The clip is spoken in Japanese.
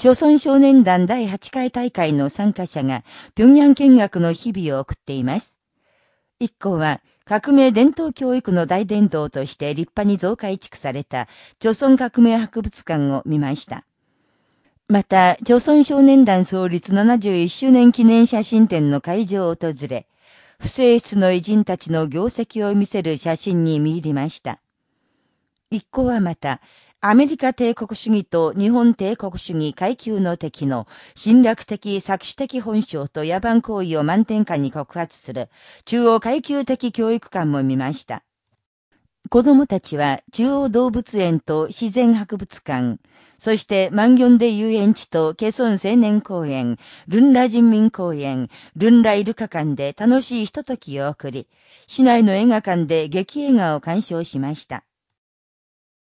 朝鮮少年団第8回大会の参加者が平壌見学の日々を送っています。一行は革命伝統教育の大伝道として立派に増改築された朝鮮革命博物館を見ました。また、朝鮮少年団創立71周年記念写真展の会場を訪れ、不正室の偉人たちの業績を見せる写真に見入りました。一行はまた、アメリカ帝国主義と日本帝国主義階級の敵の侵略的作詞的本性と野蛮行為を満点下に告発する中央階級的教育館も見ました。子供たちは中央動物園と自然博物館、そして万ンで遊園地とケソン青年公園、ルンラ人民公園、ルンライルカ館で楽しいひとときを送り、市内の映画館で劇映画を鑑賞しました。